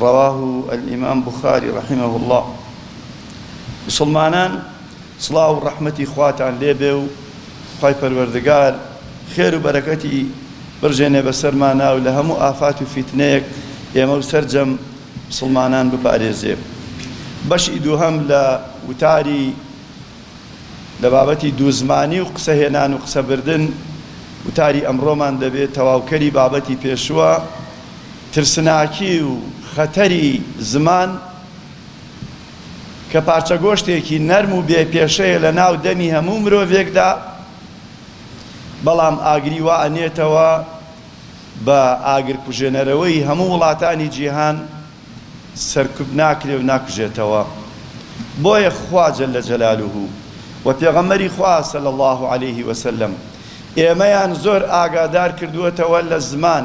رواه الامام بخاری رحمه اللە موسڵمانان سڵاو و ڕەحمەتی خواتان لێ بێ و خوای پەروەردگار خێر و بەرەکەتی بڕژێنێ بەسەرمانا و لە هەموو ئافات و فیتنەیەک ئێمە و سەرجەم مسڵمانان بپارێزێ بەشی دووهەم لە وتاری لە بابەتی دووزمانی و قسە هێنان و قسە بردن وتاری ئەمڕۆمان دەبێت تەواوکەری بابەتی پێشووە ترسناکی و خەتەری زمان کە پارچە گۆشتێکی نەرم و بێ پێشەیە لە ناو دەمی هەموو مرۆڤێکدا، بەڵام ئاگری وا ئەنێتەوە بە ئاگرکوژێنەرەوەی هەموو وڵاتانی جیهان سەرکوت ناکرێ و ناکوژێتەوە. بۆیە خوا جل جلالە و پێغەمبەری خوا صلی اللە علیه و سلم ئێمەیان زۆر ئاگادار کردووەتەوە لە زمان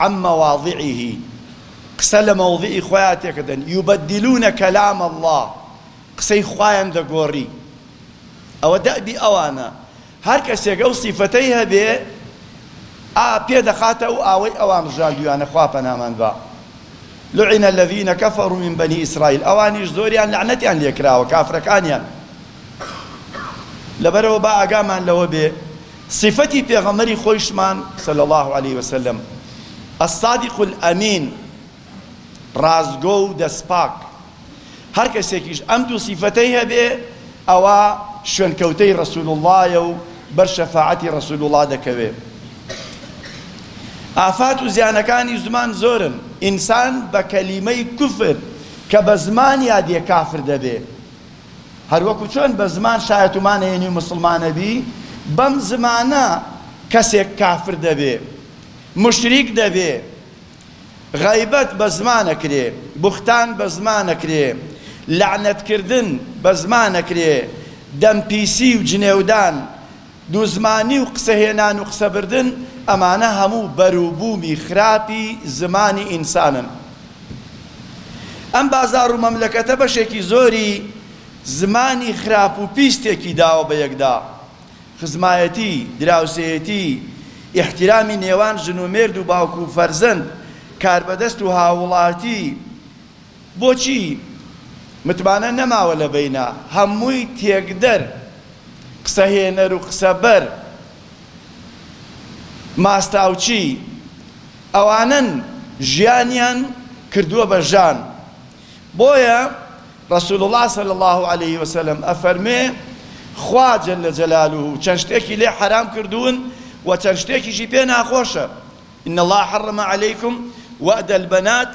عن مواضعه، قسە لە مەوضعی خۆیا تێکەدەن، یبدلون کلام اللە، قسەی خوایان دەگۆری، ئەوە دەئبی ئەوانە، هەر کەسێک ئەو سیفەتەی هەبێ ئا پێ دەخاتە ئەو ئاوەی ئەوان ڕژاندویانە خوا پەنامان با، لعن الذین کفروا من بنی اسرائیل، ئەوانیش زۆریان لەعنەتیان لێکراوە، کافرەکانیان. لەبەرئەوە با ئاگامان لەوە بێ سیفەتی پێغەمبەری خۆیشمان صلی اللە علیە وسلم الصادق الامین ڕاستگۆ و دەستپاک هەر کەسێکیش ئەم دوو سیفەتەی هەبێ ئەوە شوێنکەوتەی ڕسول اللە و بەر شەفاعەتی ڕسول اللە دەکەوێ ئافات و زیانەکانی زمان زۆرن ئینسان بە کەلیمەی کوفر کە بە زمانیا دێ کافر دەبێ هەروەکو چۆن بە زمان شایەت و مانەیەنی و موسڵمانەبی، بەم زمانە کەسێک کافر دەبێ، موشریک دەبێ، غەیبەت بە زمان ئەکرێ، بوختان بە زمان ئەکرێ، لەعنەتکردن بە زمان ئەکرێ، دەمپیسی و جنێودان، دووزمانی و قسەهێنان و قسەبردن ئەمانە هەموو بەروبوومی خراپی زمانی ئینسانن. ئەم بازاڕ و مەملەکەتە بەشێکی زۆری زمانی خراپ و پیس تێکی داوە بە یەکدا. خزمایەتی، دراوسێیەتی، ئیحتیرامی نێوان ژن و مێرد و باوک و فەرزەند، کاربەدەست و هاووڵاتی، بۆچی متمانە نەماوە لە بەینا هەمووی تێکدەر قسە هێنەر و قسە بەر ماستاوچی ئەوانەن ژیانیان کردووە بە ژان بۆیە رسول اللە صلی اللە علیە وسلم ئەفەرموێ خوا جل جلالە چەند شتێکی لێ حەرام کردوون و چەند شتێکیشی پێ ناخۆشە ان اللە حرم علیکم وئد البنات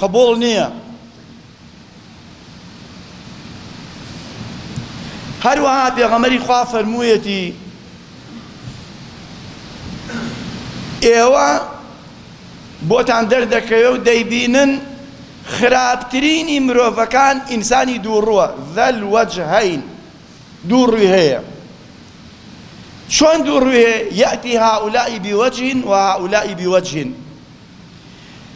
قبوڵ نییە. هەروەها پێغەمبەری خوا فەرموویەتی، ئێوە بۆتان دەردەکەوێ و دەیبینن خراپترینی مرۆڤەکان ئینسانی دووڕووە، ذە الوجهین، دوو ڕووی هەیە. چۆن دوو ڕووی هەیە، یاتی هاولائی بوجه و هاولائی بوجه،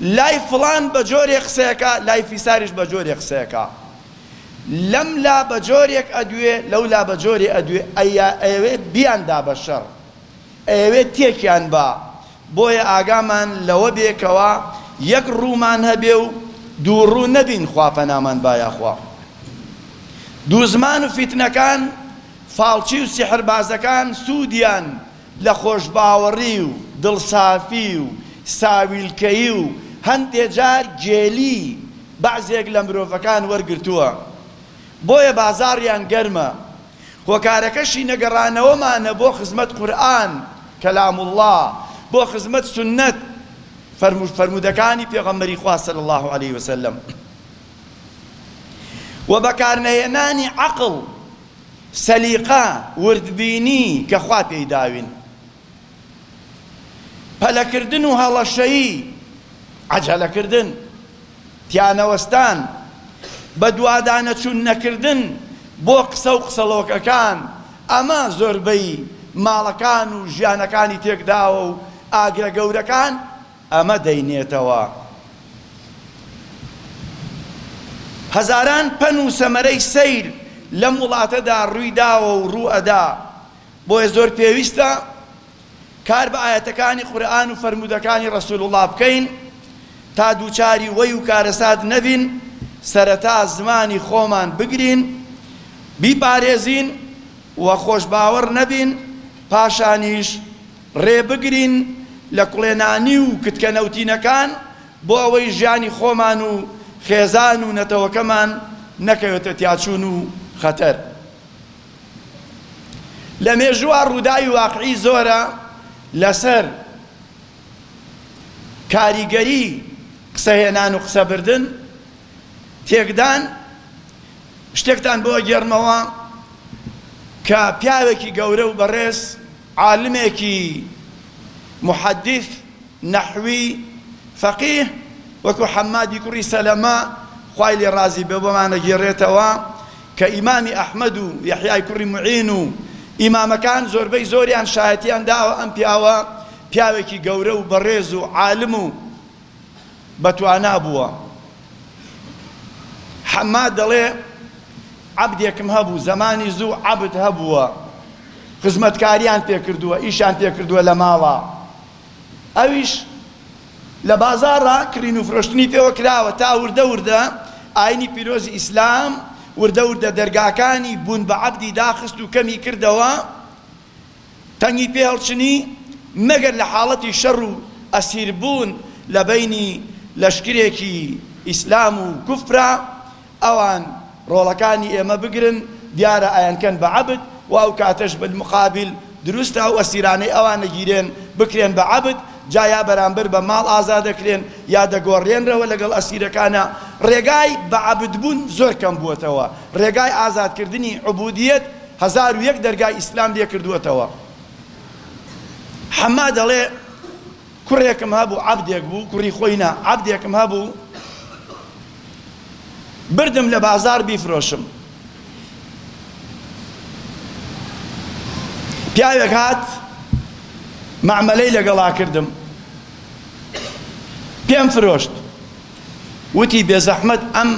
لای فڵان بە جۆرێ قسەکا لای فیساریش بە جۆرێ قسەکا لەم لا بە جۆرێک ئەدوێ لەو لا بە جۆرێ ئەدوێ ئەیا ئەیەوێ بیان دا بە شەڕ ئەیەوێ تێکیان با بۆیە ئاگامان لەوە بێ کەوا یەک ڕوومان هەبێ و دوو ڕوو نەبین خوا پەنامان با یاخوا دووزمان و فیتنەکان فاڵچی و سیحربازەکان سوودیان لە خۆشباوەڕی و دڵسافی و ساویلکەیی و هەندێ جار گێلی بەعزێک لە مرۆڤەکان وەرگرتووە، بۆیە بازاڕیان گەرمە. هۆکارەکەشی نەگەڕانەوەمانە بۆ خزمەت قورئان، کلام اللە، بۆ خزمەت سوننەت، فەرموودەکانی پێغەمبەری خوا صلی اللە علیە وسلم، و بەکارنەهێنانی عەقڵ. سەلیقە، وردبینی کە خوا پێی داوین. پەلەکردن و هەڵەشەیی، عەجەلەکردن، تیانەوەستان، بەدوادانەچوون نەکردن بۆ قسە و قسەڵۆکەکان، ئەمە زۆربەی ماڵەکان و ژیانەکانی تێکداوە و ئاگرە گەورەکان، ئەمە دەینێتەوە هەزاران پەن و سەمەرەی سەیر لەم وڵاتەدا ڕووی داوە و ڕوو ئەدا، بۆیە زۆر پێویستە کار بە ئایەتەکانی قورئان و فەرموودەکانی ڕەسوولوڵڵا بکەین تا دووچاری وەی و کارەسات نەبین، سەرەتا زمانی خۆمان بگرین، بیپارێزین و خۆشباوەڕ نەبین، پاشانیش. ڕێبگرین لە کوڵێنانی و کتکە نەوتینەکان بۆ ئەوەی ژیانی خۆمان و خێزان و نەتەوەکەمان نەکەوێتە تیاچوون و خەتەر. لە مێژووا ڕووداوی واقعی زۆرە لەسەر کاریگەری قسەهێنان و قسەبردن، تێکدان، شتێکتان بۆ ئەگێڕمەوە کە پیاوێکی گەورە و بەڕێز، عالمێکی موحەدیث، نەحوی، فەقیه، وەکو حەمادی کوڕی سەلەمە، خوای لێ ڕازی بێ، بۆمانەگێڕێتەوە کە ئیمامی ئەحمەد و یەحیای کوڕی موعین و ئیمامەکان زۆربەی زۆریان شایەتیان داوە ئەم پیاوە پیاوێکی گەورە و بەڕێز و عالم و بەتوانا بووە. حەماد دەڵێ، عەبدێکم هەبوو، زەمانی زوو عەبد هەبووە، خزمەتکارییان پێ کردووە، ئیشیان پێ کردووە لە ماڵا. ئەویش لە بازاڕا کڕین و فرۆشتنی پێوە کراوە تا وردە وردە ئایینی پیرۆزی ئیسلام وردە وردە دەرگاکانی بوون بە عەبدی داخست و کەمی کردەوە. تەنگی پێ هەڵچنی مەگەر لە حاڵەتی شەڕ و ئەسیربوون لە بەینی لەشکرێکی ئیسلام و کوفرا ئەوان ڕۆڵەکانی ئێمە بگرن دیارە ئەیانکەن بە عەبد و ئەو کاتەش بالمقابل دروستە ئەو ئەسیرانەی ئەوان ئەگیرێن بکرێن بە عەبد جا یا بەرامبەر بە ماڵ ئازاد ئەکرێن یا دەگۆڕێنرەوە لەگەڵ ئەسیرەکانا ڕێگای بە عەبد بوون زۆر کەم بووەتەوە ڕێگای ئازاد کردنی عبودیەت هەزار و یەک دەرگای ئیسلام لێ کردووەتەوە. حەمە دەڵێ، کوڕێکم هەبوو، عەبدێک بوو، کوڕی خۆی نا، عەبدێکم هەبوو، بردم لە بازاڕ بیفرۆشم. پیاوێک هات، مەعمەلەی لەگەڵا کردم، پێم فرۆشت. وتی، بێزەحمەت ئەم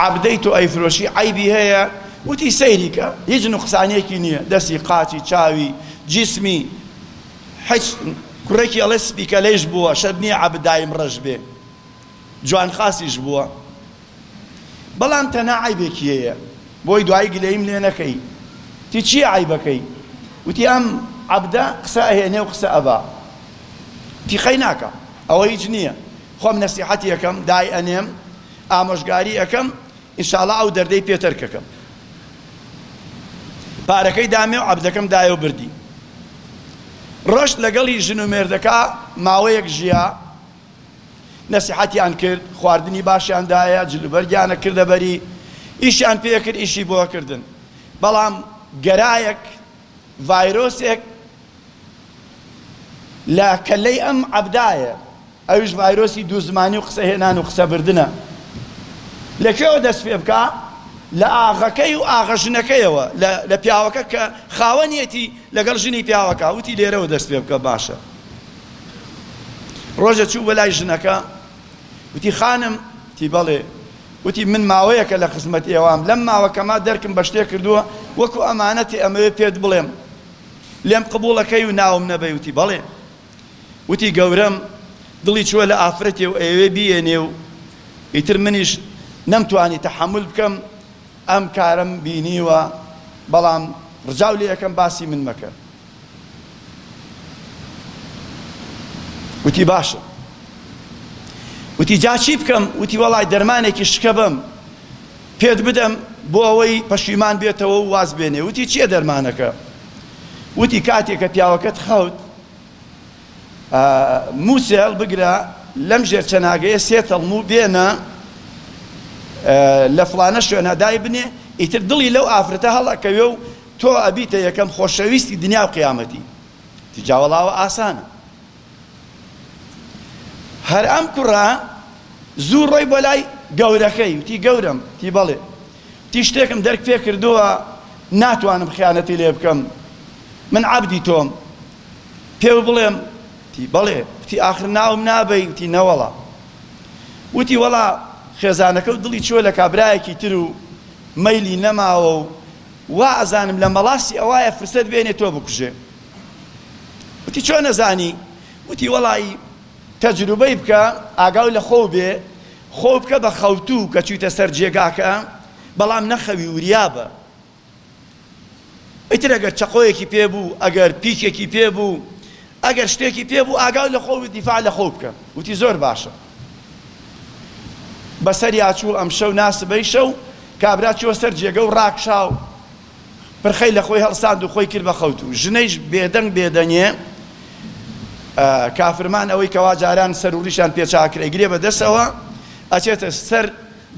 عەبدەی تۆ ئەیفرۆشی عەیبی هەیە؟ وتی، سەیری کە، هیچ نوقسانیەکی نیە، دەستی قاچی، چاوی، جیسمی حیچ کوڕێکی ئەڵێ سپی کەلەیش بووە، شەرت نیە عەبد دایم ڕەش بێ، جوان خاسیش بووە، بەڵام تەنها عەیبێکی هەیە، بۆی دوایی گلەییم لێ نەکەی، وتی، چیە عەیبەکەی؟ وتی، ئەم عەبدە قسە ئەهێنێ و قسە ئەبا، تیقەی ناکا، ئەوە هیچ نیە، خۆم نەسیحەتی ئەکەم دای ئەنێم ئامۆژگاری ئەکەم انشاڵا ئەو دەردەی پێ تەرکەکەم پارەکەی دامێ و عەبدەکەم دایەو بردی ڕۆشت لەگەڵی ژن و مێردەکە ماوەیەک ژیا نەسیحەتیان کرد خواردنی باشیان دایە جلوبەرگیانە کردە بەری ئیشیان پێکرد ئیشی بۆ کردن بەڵام گەرایەک ڤایرۆسێک لە کەللەی ئەم عەبدایە ئەویش ڤایرۆسی دوو زمانی و قسە هێنان و قسە بردنە لە کوێوە دەست پێ بکا لە ئاغەکەی و ئاغە ژنەکەیەوە لە لە پیاوەکە کە خاوەنیەتی لەگەڵ ژنی پیاوەکە وتی لێرەوە دەست پێ بکە باشە ڕۆژە چوو بەلای ژنەکە وتی خانم تی بەڵێ وتی من ماوەیەکە لە خزمەت ئێوام لەم ماوەکەما دەرکم بە شتێ کردووە وەکو ئەمانەتی ئەمەوێ پێت بڵێم لێم قبوڵە کەی و ناوم نەبەی وتی بەڵێ وتی گەورەم دڵی چووە لە ئافرەتێ و ئەیەوێ بیێنێ و ئیتر منیش نەمتوانی تەحەمول بکەم ئەم کارەم بینیوە بەڵام ڕجاو لێ ئەکەم باسی من مەکە وتی باشە وتی جا چی بکەم وتی وەڵای دەرمانێکی شکە بەم پێت بدەم بۆ ئەوەی پەشیمان بێتەوە و واز بێنێ وتی چیە دەرمانەکە وتی کاتێ کە پیاوەکەت خەوت مووسێ هەڵبگرە لەم ژێر چەناگەیە سێ تەڵموو بێنە لە فڵانە شوێنە دای بنێ ئیتر دڵی لەو ئافرەتە هەڵەکەوێ و تۆ ئەبیتە یەکەم خۆشەویستی دنیا و قیامەتی تجاوەڵاوە ئاسانە هەر ئەم کوڕە زوو ڕۆی بۆ لای گەورەکەی وتی گەورەم تی بەڵێ تی شتێکم دەرک پێ کردووە ناتوانم خیانەتی لێ بکەم من عەبدی تۆم پێو بڵێم تی بەڵێ وتی ئاخر ناوم نابەی وتی نەوەڵا وتی وەڵا خێزانەکە و دڵی چووە لە کابرایەکی تر و مەیلی نەماوە و وا ئەزانم لە مەڵاسی ئەوایە فرسەت بێنێ تۆ بکوژێ وتی چۆن ئەزانی؟ وتی وەڵا ی تەجروبەی بکە ئاگاو لە خۆو بێ خۆو بکە بە خەوتوو کە چویتە سەر جێگاکە بەڵام نەخەوی وریابە ئیتر ئەگەر چەقۆیەکی پێ بوو ئەگەر پیکێکی پێ بوو ئەگەر شتێکی پێ بوو ئاگاو لە خۆو دیفاع لە خۆو بکە وتی زۆر باشە بەسەریا چوو ئەمشەو ناسبەی شەو کابرا چووە سەر جێگە و ڕاکشاو پرخەی لە خۆی هەڵساند و خۆی کرد بە خەوت و ژنەیش بێدەنگ بێدەنگێ کافرمان ئەوەی کەوا جاران سەر و ڕیشان پێ چاکرێ گرێ بە دەسەوە ئەچێتە سەر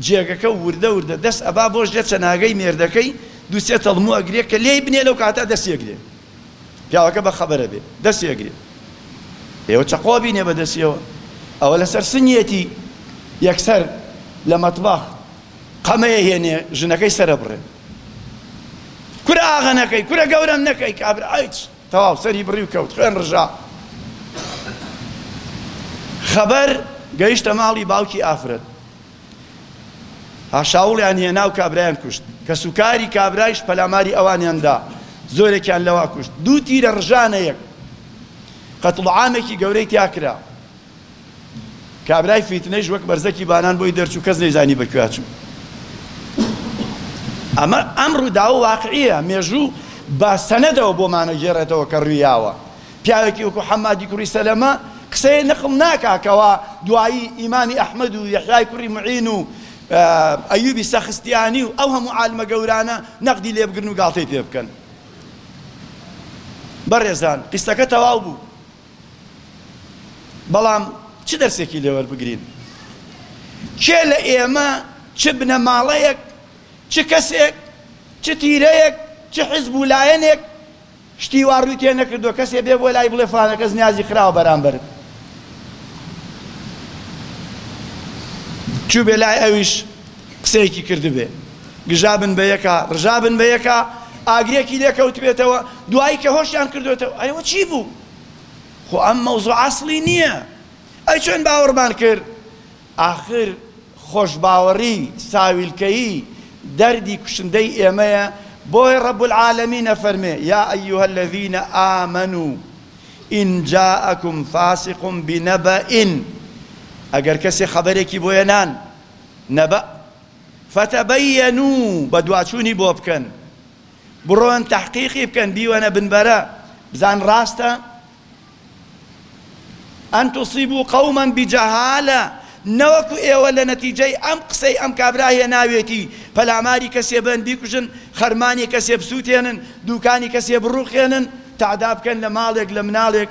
جێگەکە و وردە وردە دەست ئەبا بۆ ژێ چەناگەی مێردەکەی دوو سێ تەڵموو ئەگرێ کە لێی بنێ لەو کاتە دەستی ئەگرێ پیاوەکە بە خەبەرە بێ دەستی ئەگرێ ئێوە چەقۆ بینێ بە دەستیەوە ئەوە لەسەر سنیەتی یەکسەر لە مەتباخ قەمەیە هێنێ ژنەکەی سرە بڕێ کورە ئاغە نەکەی کورە گەورەم نەکەی کابرا ئەیچ تەواو سەری بڕی و کەوت خوێن ڕژا خەبەر گەیشتە ماڵی باوکی ئافرەت هاشاوڵیان هێنا و کابرایان کوشت کەس و کاری کابرایش پەلاماری ئەوانیاندا زۆرێکیان لەوا کوشت دوو تیرە ڕژانە یەک قەتڵعامێکی گەورەی تیاکرا کابرای فیتنەیش وەک بەرزەکی باران بۆی دەرچوو کەس نەیزانی بە کوێ چوو ئەمە ئەم ڕووداو و واقعیە مێژوو بە سەنەدەوە بۆمانە گێڕێتەوە کە ڕویاوە پیاوێکی وەکو حەمادی کوڕی سەلەمە قسەی نەقڵ ناکاکەوە دوایی ئیمامی ئەحمد و یحیای کوڕی معین و ئەیوبی سەخستیانی و ئەو هەموو عالمە گەورانە نەقدی لێبگرن و گاڵتەی پێ بکەن بەڕێزان قیسەکە تەواو بوو بەڵام چ دەرسێکی لێ وەربگرین؟ کێ لە ئێمە، چ بنەماڵەیەک، چ کەسێک، چ تیرەیەک، چ حزب و لایەنێک شتی وا ڕووی تێ نەکردووە کەسێ بێ بۆ لای بڵێ فڵانە کەس نیازی خراوە بەرامبەرت؟ چووبێ لای ئەویش. قسەیەکی کردبێ گژا بن بە یەکا ڕژا بن بە یەکا ئاگرێکی لێ کەوتبێتەوە دوایی کە هۆشیان کردوێتەوە ئەی ئەوە چی بوو خۆ ئەم مەوزوع ئەسڵی نییە ئەی چۆن باوەڕمان کرد ئاخر خۆشباوەڕی ساویلکەیی دەردی کوشندەی ئێمەیە بۆیە ڕەب العالمین ئەفەرمێ یا ئەیها الذین آمنو ان جاءکم فاسق بنبأ ئەگەر کەسێ خەبەرێکی بۆیە نان نەبەئ فتبینو بەدواچوونی بۆ بکەن بڕۆن تەحقیقی بکەن بیوەنە بنبەرە بزان ڕاستە ئەن تصیبو قەومەن بجەهالە نەوەکو ئێوە لە نەتیجەی ئەم قسەی ئەم کابرا هێناوێتی پەلاماری کەسێ بن بیکوژن خەرمانی کەسێ بسوتێنن دوکانی کەسێ بڕوخێنن تەعدا بکەن لە ماڵێک لە مناڵێک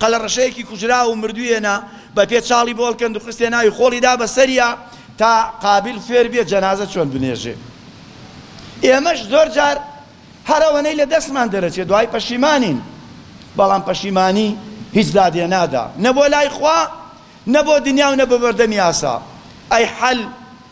قەلەڕەشەیەکی کوژراو و مردوویێنە بە پێ چاڵی بۆ ئەڵکەند و خستیە ناوی خۆڵی دا بە سەریا تا قابیل فێر بێ جەنازە چۆن بنێژێ ئێمەش زۆر جار هەر ئەوەنەی لە دەستمان دەرەچێ دوای پەشیمانین بەڵام پەشیمانی هیچ دادێ نادا نە بۆ لای خوا نە بۆ دنیا و نە بە بەردەم یاسا ئەی حەل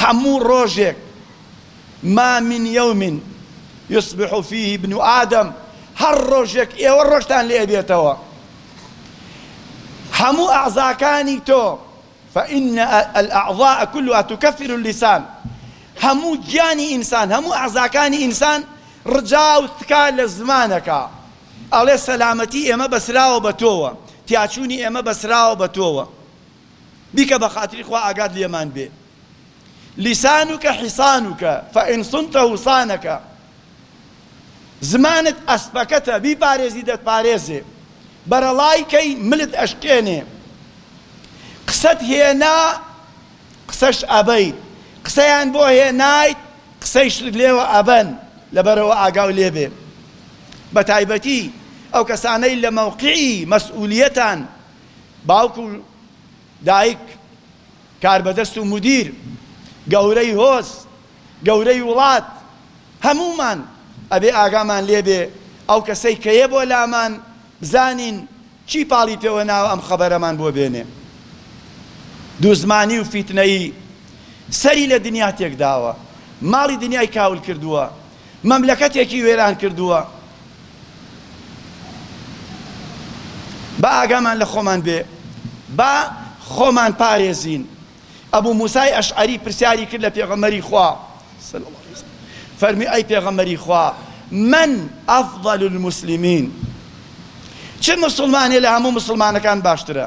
هەموو ڕۆژێک، ما من یوم یصبح فیه ابن آدم، هەر ڕۆژێک ئێوە ڕۆژتان لێ ئەبێتەوە هەموو ئەعزاکانی تۆ، فان الاعضاء کلها تکفر اللسان، هەموو گیانی ئینسان، هەموو ئەعزاکانی ئینسان ڕجاو تکا لە زمان ئەکا، ئەڵێ سەلامەتی ئێمە بەسراوە بە تۆوە، تیاچوونی ئێمە بەسراوە بە تۆوە. بیکە بەخاتری خوا ئاگات لێمان بێ لسانک حصانک فان صنته صانک زمانت ئەسپەکەتە بیپارێزی دەتپارێزێ بەرەڵای کەی ملت ئەشکێنێ قسەت هێنا قسەش ئەبەیت قسەیان بۆ هێنایت قسەیشت لێوە ئەبەن لەبەرەوە ئاگاو لێبێ بەتایبەتی ئەو کەسانەی لە مەوقعی مەسئولیەتان باوک و دایک، کاربەدەست و مودیر، گەورەی هۆز، گەورەی وڵات، هەموومان ئەبێ ئاگامان لێ بێ ئەو کەسەی کە یە بۆ لامان بزانین چی پاڵی پێوە ناوە ئەم خەبەرەمان بۆ بێنێ. دوو زمانی و فیتنەیی سەری لە دنیا تێک داوە، ماڵی دنیای کاول کردووە، مەملەکەتێکی وێران کردووە با ئاگامان لە خۆمان بێ با خۆمان پارێزین ئەبوو موسای ئەشعەری پرسیاری کرد لە پێغەمەری خوا فەرمی ئەی پێغەمەری خوا من ئەفضل المسلمین چ مسلمانێ لە هەموو مسلمانەکان باشترە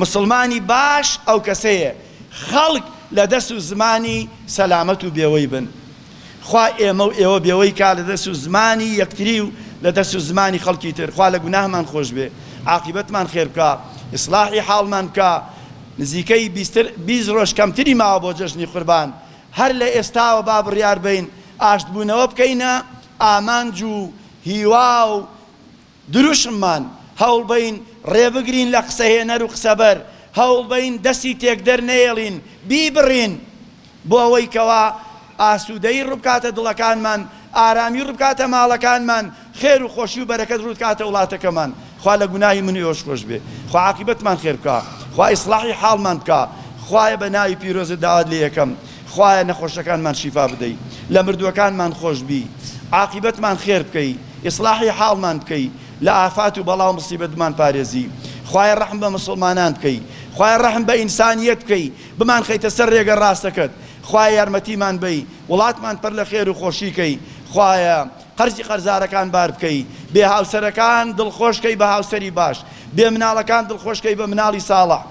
موسڵمانی باش ئەو کەسەیە خەڵک لە دەس و زمانی سەلامەت و بێوەی بن. خوا ئێمە و ئێوە بێوەی کا لە دەس و زمانی یەکتری و لە دەس و زمانی خەڵکی تر. خوا لە گوناهمان خۆش بێ. عاقیبەتمان خێر بکا. ئیسڵاحی حاڵمان بکا. نزیکەی بیستر بیست ڕۆژ کەمتری ماوە بۆ جەژنی قوربان. هەر لە ئێستاوە با بڕیار بەین ئاشتبوونەوە بکەینە ئامانج و هیوا و دروشممان، هەوڵبەین ڕێبگرین لە قسەهێنەر و قسەبەر، هەوڵبەین دەستی تێکدەر نەیەڵین، بیبڕین، بۆ ئەوەی کەوا ئاسوودەیی ڕووبکاتە دڵەکانمان، ئارامی ڕووبکاتە ماڵەکانمان، خێر و خۆشی و بەرەکەت ڕووبکاتە وڵاتەکەمان. خوا لە گوناهی من و ئێوەش خۆشبێ. خوا عاقیبەتمان خێر بکا. خوا ئیسڵاحی حاڵمان بکا. خوایە بە ناوی پیرۆزت داوات لێ ئەکەم، خوایە نەخۆشەکانمان شیفا بدەی، لە مردووەکانمان خۆشبی، عاقیبەتمان خێر بکەی. ئیسڵاحی حاڵمان بکەی لە ئافات و بەڵاو مصیبەت بمان پارێزی خوایە ڕەحم بە مسوڵمانان بکەی خوایە ڕەحم بە ئینسانیەت بکەی بمان خەیتە سەر ڕێگە ڕاستەکەت خوایە یارمەتیمان بەی وڵاتمان پڕ لە خێر و خۆشی کەی خوایە قەرزی قەرزارەکان بار بکەی بێ هاوسەرەکان دڵخۆش کەی بە هاوسەری باش بێ مناڵەکان دڵخۆش کەی بە مناڵی ساڵح